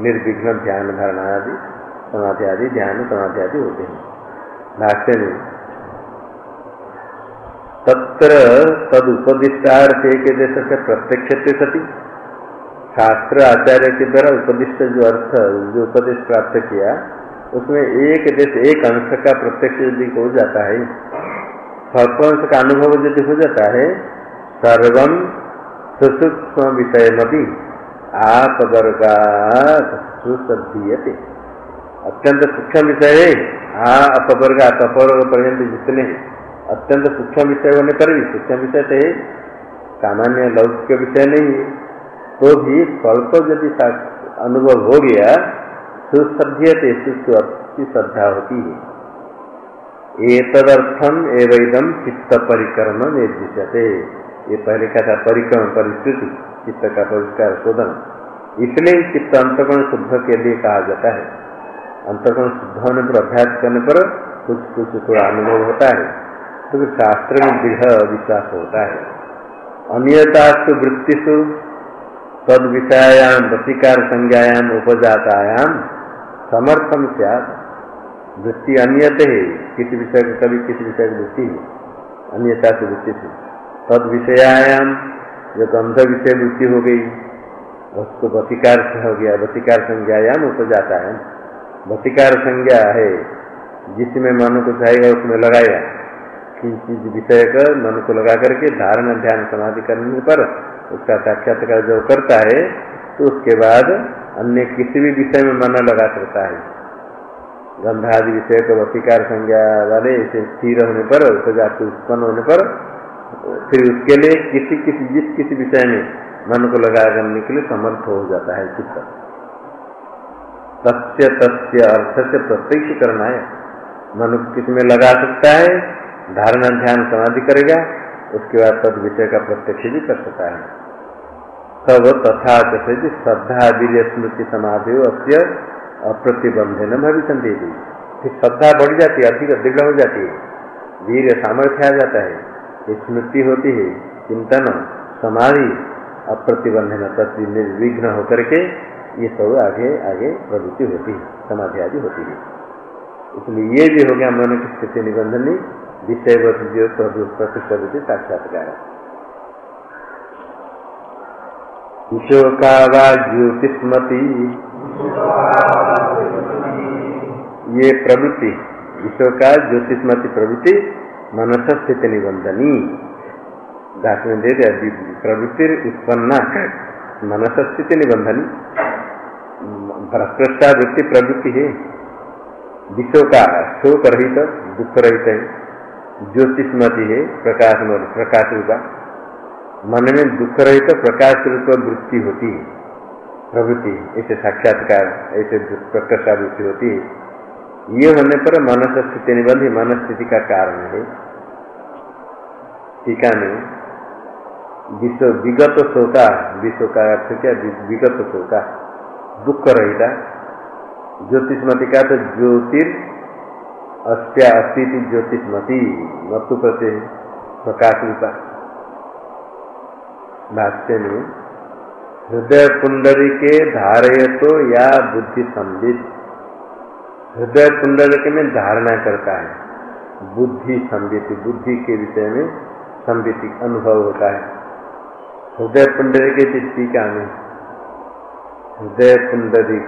निर्विघ्न ध्यान धारणा आदि, समाधि आदि, ध्यान समाधि आदि होते हैं। भाष्य में तत्र तद उपदिष्टार्थ एक देश से प्रत्यक्ष सती। शास्त्र आचार्य के द्वारा उपदिष्ट जो अर्थ, जो उपदेश प्राप्त किया, उसमें एक देश एक अंश का प्रत्यक्ष यदि हो जाता है स्वल्प का अनुभव यदि हो जाता है सर्वम सुसूक्ष्म विषय नदी आप वर्गात अत्यंत सूक्ष्म विषय है, आ अपवर्ग अपवर्ग पर्यंत जितने अत्यंत सूक्ष्म विषय होने पर भी, सूक्ष्म विषय तो है, सामान्य लौकिक विषय नहीं है। तो भी स्वल्प यदि अनुभव हो गया सुसभ्यते अच्छी श्रद्धा होती है। एक एतदर्थम एवं चित्त परिक्रम निर्दिशते ये पहले क्या था परिक्रम, परिस्थिति, चित्त का परिष्कार, शोधन। इसलिए चित्त अंतकरण शुद्ध के लिए कहा जाता है। अंतकरण शुद्ध होने पर, अभ्यास करने पर कुछ कुछ थोड़ा अनुभव होता है। तो शास्त्र में दृढ़ विश्वास होता है। अन्यता वृत्तिषु तद विषयायाम प्रतिकार संज्ञायाम उपजातायाम समर्थन क्या वृत्ति अनियत है, किसी विषय को कभी किसी विषय की वृत्ति है। अन्यता से वृत्ति से। तद विषयाम जो गंध विषय वृत्ति हो गई, उसको प्रतिकार से हो गया प्रतिकार संज्ञायाम उपजाता है संज्ञा है जिसमें मन को चाहेगा उसमें लगाया किसी विषय का मन को लगा करके धारण ध्यान समाधि करने पर उसका साक्षात्कार जो करता है तो उसके बाद अन्य किसी भी विषय में मन लगा सकता है। गंधादि विषय को अधिकार संज्ञा वाले इसे स्थिर होने पर उपजाति उत्पन्न होने पर, फिर उसके लिए किसी किसी, जिस किसी विषय में मन को लगा करने के लिए समर्थ हो जाता है चित्त। तस्य तस्य अर्थ से प्रत्यक्ष करना है। मन किसी में लगा सकता है? धारणा ध्यान समाधि करेगा, उसके बाद तद विषय का प्रत्यक्ष भी कर सकता है। तब तथा कसे श्रद्धा वीर स्मृति समाधि अस्य अप्रतिबंधे न भविष्य फिर श्रद्धा बढ़ जाती है, अधिक दृढ़ हो जाती है। वीर सामर्थ्य आ जाता है। स्मृति होती है, चिंतन, समाधि, अप्रतिबंधन तत्व निर्विघ्न होकर के ये सब आगे आगे प्रवृत्ति होती है, समाधि आदि होती है। इसलिए ये भी हो गया मन की स्थिति निबंधनी विषय प्रतिष्ठित साक्षात्कार। विशोका वा ज्योतिष्मति ये प्रवृत्ति विशोका ज्योतिष्मति प्रवृत्ति मनस स्थिति निबंधनी दास दे दिया प्रवृत्ति उत्पन्ना मनस स्थिति निबंधनी भ्रष्टा वृत्ति प्रवृत्ति है। विश्व का शोक रहित दुख रहित है। ज्योतिषमति है प्रकाश प्रकाश रूपा मन में दुख रहित तो प्रकाश रूप वृत्ति होती है। प्रवृत्ति, ऐसे साक्षात्कार, ऐसे प्रकर्षा वृत्ति होती है। ये होने पर मनस स्थिति निबंध मन स्थिति का कारण है। टीका में विश्व विगत शोका विश्व का अर्थ क्या? विगत शोका दुख रहता ज्योतिषमति का तो ज्योतिर अस्त्या अस्थिति ज्योतिषमती मतु प्रति प्रकाश रूपा भाष्य में, हृदय कुंडली के धारय तो या बुद्धि संबित। हृदय कुंडल में धारणा करता है, बुद्धि संबित, बुद्धि के विषय में संबित अनुभव होता है। हृदय कुंडली के टीका में हृदय कुंडली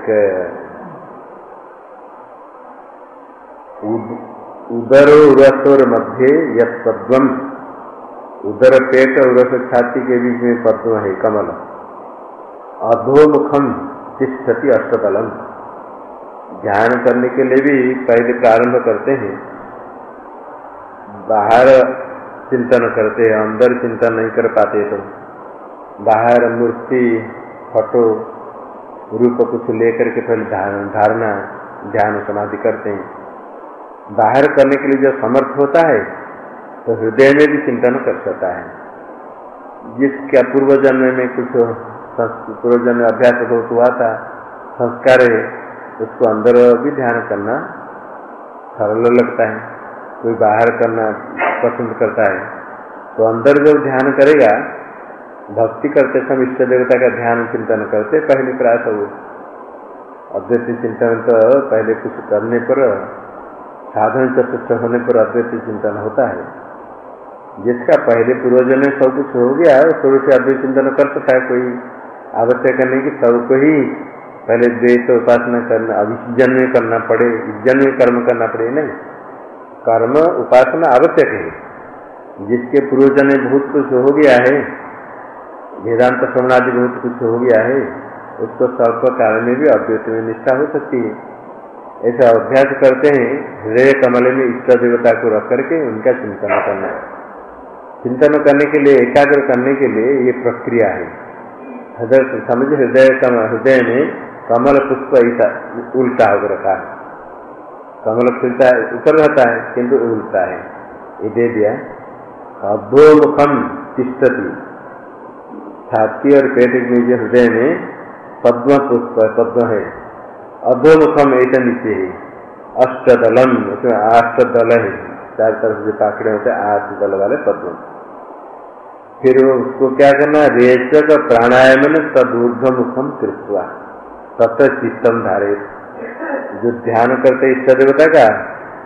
उदर उरसोर मध्य यद पद्म उदर पेट उरस छाती के बीच में पद्म है कमल। अधोमुखम तिष्ठति अष्टदलम ध्यान करने के लिए भी पहले प्रारंभ करते हैं। बाहर चिंतन करते हैं, अंदर चिंतन नहीं कर पाते तो। बाहर मूर्ति, फ़ोटो, रूप कुछ लेकर के पहले धारणा, ध्यान समाधि करते हैं। बाहर करने के लिए जो समर्थ होता है तो हृदय में भी चिंतन कर सकता है। जिसका पूर्व जन्म में कुछ पूर्व जन्म अभ्यास बहुत हुआ था, संस्कार है, उसको अंदर भी ध्यान करना सरल लगता है। कोई बाहर करना पसंद करता है तो अंदर जब ध्यान करेगा, भक्ति करते समय इष्ट देवता का ध्यान चिंतन करते, पहले प्रयास हो अद्वैत चिंतन तो पहले कुछ करने पर साधन चतुष्ट होने पर अद्वैत चिंतन होता है। जिसका पहले पूर्वजन में सब कुछ हो गया है शुरू से अद्वैत चिंतन कर सकता है, कोई आवश्यक नहीं कि सबको ही पहले द्वैत उपासना करना अब जन्म करना पड़े जन्म कर्म करना पड़े, नहीं। कर्म उपासना आवश्यक है। जिसके पूर्वजन में बहुत कुछ हो गया है, वेदांत श्रवणादि बहुत कुछ हो गया है, उसको सर्प काल में भी अद्वैत में निष्ठा हो सकती है। ऐसा अभ्यास करते हैं, हृदय कमल में इष्ट देवता को रख करके उनका चिंतन करना। चिंतन करने के लिए, एकाग्र करने के लिए ये प्रक्रिया है। हृदय समझ, हृदय हृदय में कमल पुष्प ऐसा उल्टा होकर रखा है। कमल खिलता है ऊपर रहता है, किंतु उल्टा है। ये दे दिया। अधोमुखम तिष्ठती। छाती और पेट में जो हृदय में पद्म पुष्प पद्म है। अधोमुखम ऐसा नीचे है अष्टदलम उसमें आठ दल है चार तरफ़ जो पाकड़े होते हैं आठ दल वाले पद्म फिर उसको क्या करना रेचक प्राणायाम ने तदूर्ध मुखम कृत्वा तथा चित्तम धारे। जो ध्यान करते इष्ट देवता का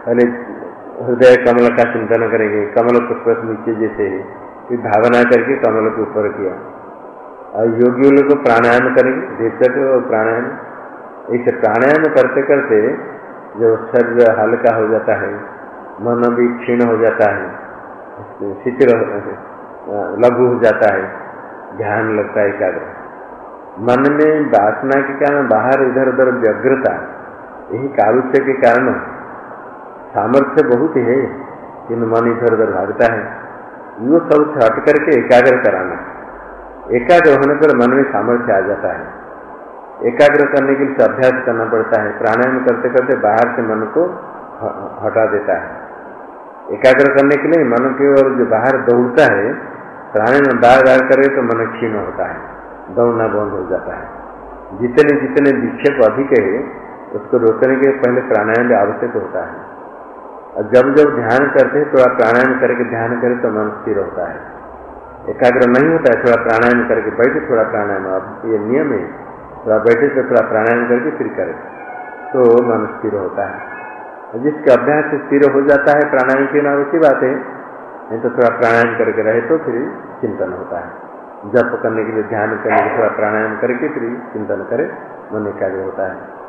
पहले हृदय कमल का चिंतन करेंगे, कमल पुष्प नीचे जैसे फिर भावना करके कमल के ऊपर किया। और योगियों लोग प्राणायाम करेंगे रेचक प्राणायाम। इसे प्राणायाम करते करते जो शरीर हल्का हो जाता है, मन भी क्षीण हो जाता है शिथिल लघु हो जाता है, ध्यान लगता है एकाग्र। मन में वासना के कारण बाहर, इधर उधर व्यग्रता, यही कारुष्य के कारण सामर्थ्य बहुत ही है किन मन इधर उधर भागता है। वो सब हट करके एकाग्र कराना। एकाग्र होने पर मन में सामर्थ्य आ जाता है। एकाग्र करने के लिए अभ्यास करना पड़ता है। प्राणायाम करते करते बाहर से मन को हटा देता है। एकाग्र करने के लिए मन की ओर जो बाहर दौड़ता है, प्राणायाम बार बार करे तो मन क्षीण होता है, दौड़ना बंद हो जाता है। जितने जितने विक्षेप अधिक है, उसको रोकने के पहले प्राणायाम भी आवश्यक होता है। और जब जब ध्यान करते हैं, थोड़ा प्राणायाम करके ध्यान करे तो मन स्थिर होता है। एकाग्र नहीं होता है, थोड़ा प्राणायाम करके बैठे, थोड़ा प्राणायाम। अब ये नियम है थोड़ा बैठे तो थोड़ा प्राणायाम करके फिर करें। तो मन स्थिर होता है। जिसके अभ्यास से स्थिर हो जाता है, प्राणायाम की ना उसी बात है, नहीं तो थोड़ा प्राणायाम करके रहे तो फिर चिंतन होता है। जप करने के लिए, ध्यान करने के थोड़ा प्राणायाम करके फिर चिंतन करे, मन एकाग्र होता है।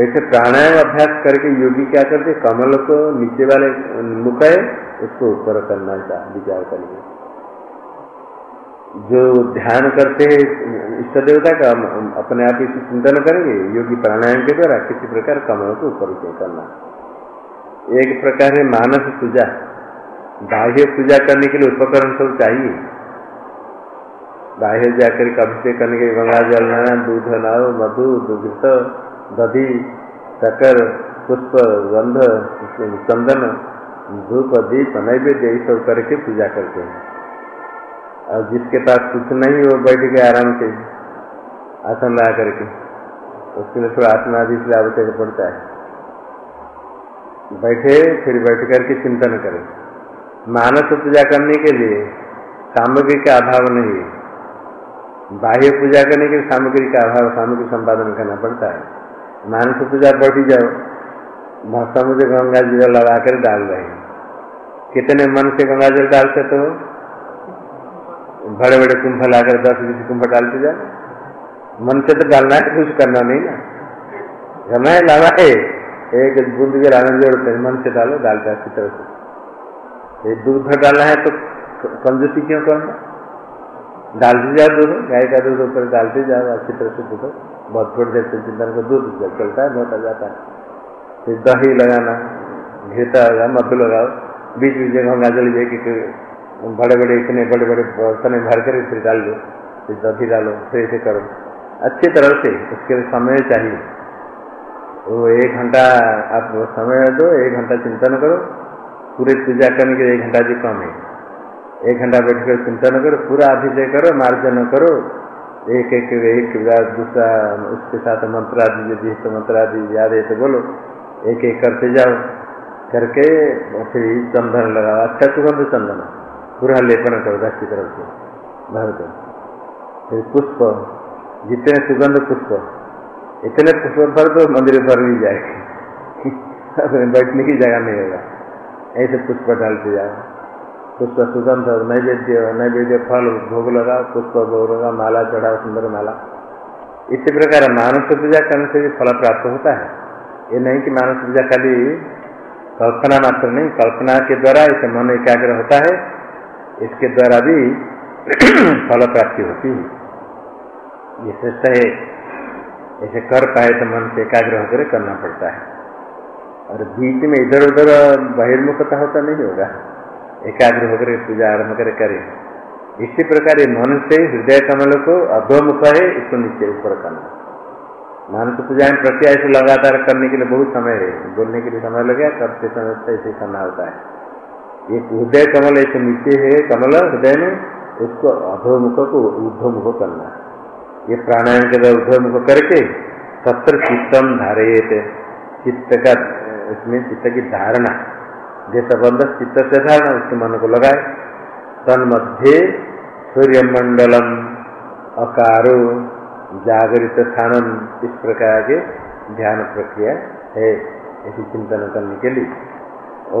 ऐसे प्राणायाम अभ्यास करके योगी क्या करते कमल को नीचे वाले मुख है, उसको ऊपर करना विचार करेंगे। जो ध्यान करते हैं इष्ट देवता का अपने आप इसे चिंतन करेंगे, योगी प्राणायाम के द्वारा किसी प्रकार कमल को ऊपर करना। एक प्रकार है मानस पूजा। बाह्य पूजा करने के लिए उपकरण सब चाहिए। बाह्य जाकर के अभिषेक करने के गंगा जल दूध लाओ मधु, दुग्ध दधि शकर पुष्प, गंध, चंदन, धूप, दीप, नैवेद्य सब करके पूजा करते हैं। और जिसके पास कुछ नहीं, वो बैठ गया आराम से, आसन लगा करके। उसके लिए थोड़ा आसन आदि इसलिए आवश्यक पड़ता है। बैठे, फिर बैठ करके चिंतन करें। मानस पूजा करने के लिए सामग्री का अभाव नहीं है। बाह्य पूजा करने के लिए सामग्री का अभाव, सामग्री संपादन करना पड़ता है। मानस पूजा बैठी जाओ समुद्र गंगा जल लगा कर डाल रहे हैं। कितने मन से गंगा जल डालते हो बड़े बड़े कुंभ लाकर दस बीस कुंभ डालते जाए। मन से तो डालना है कुछ करना नहीं ना। है लाना है। एक बूंद के लाने जोड़ते मन से डालो डालता है तरह से। एक दूध डालना है तो कंजूसी क्यों करना डालते जाओ दूध, गाय का दूध ऊपर डालते जाओ, अच्छी तरह से दूध। बहुत थोड़ी देर से चिंतन का दूध चलता है, बहुत जाता है। फिर दही लगाना, घेता लगाओ, मधु लगाओ। बीच बीच में गंगा जल जाए बड़े बड़े इतने बड़े बड़े बर्तन भर कर फिर डाल दो फिर दधी डालो, फिर ऐसे करो। अच्छी तरह से उसके लिए समय चाहिए। वो एक घंटा आप समय दो, एक घंटा चिंतन करो। पूरे पूजा करने के लिए एक घंटा भी कम है। एक घंटा बैठ कर चिंतन करो, पूरा अभिषेक करो, मार्जन करो। एक एक एक दूसरा, उसके साथ मंत्र आदि यदि तो मंत्र आदि याद है तो बोलो। एक एक करते जाओ। करके फिर चंदन लगाओ। अच्छा सुगंध चंदन। पूरा लेपन करो दस की तरफ़ से भर दो फिर पुष्प, जितने सुगंध पुष्प, इतने पुष्प भर दो मंदिर भर भी जाएगी बैठने की जगह नहीं होगा। ऐसे पुष्प डालते जाओ। पुष्प सुगंध, नैवेद्य नैवेद्य फल, भोग लगा, पुष्प, भोग लगा, माला चढ़ा सुंदर माला। इसी प्रकार मानस पूजा करने से भी फल प्राप्त होता है। ये नहीं कि मानस पूजा खाली कल्पना मात्र नहीं, कल्पना के द्वारा इसे मन एकाग्र होता है। इसके द्वारा भी फल प्राप्ति होती है। ये श्रेष्ठ है। ऐसे कर पाए तो मन से एकाग्र होकर करना पड़ता है। और बीच में इधर उधर बहिर्मुखता होता नहीं होगा। एकाग्र होकर पूजा आरंभ कर करें। इसी प्रकार ये मन से हृदय कमल को अधोमुख है, इसको नीचे ऊपर करना। मानस पूजा में इसे लगातार करने के लिए बहुत समय है। बोलने के लिए समय लगे करते समय ऐसे करना होता है। एक हृदय कमल ऐसे नीचे है, कमल हृदय में, उसको अधोमुख को ऊर्धमुख करना ये प्राणायाम के द्वारा ऊर्धमुख करके सत्र चित्तम धारित चित्त का, इसमें चित्त की धारणा। जैसा बंद चित्त से धारणा उसके मन को लगाए। तन मध्य सूर्यमंडलम अकारो जागृत स्थानम, इस प्रकार के ध्यान प्रक्रिया है, ऐसी चिंतन करने के लिए। ओ